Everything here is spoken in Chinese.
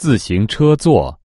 自行车座。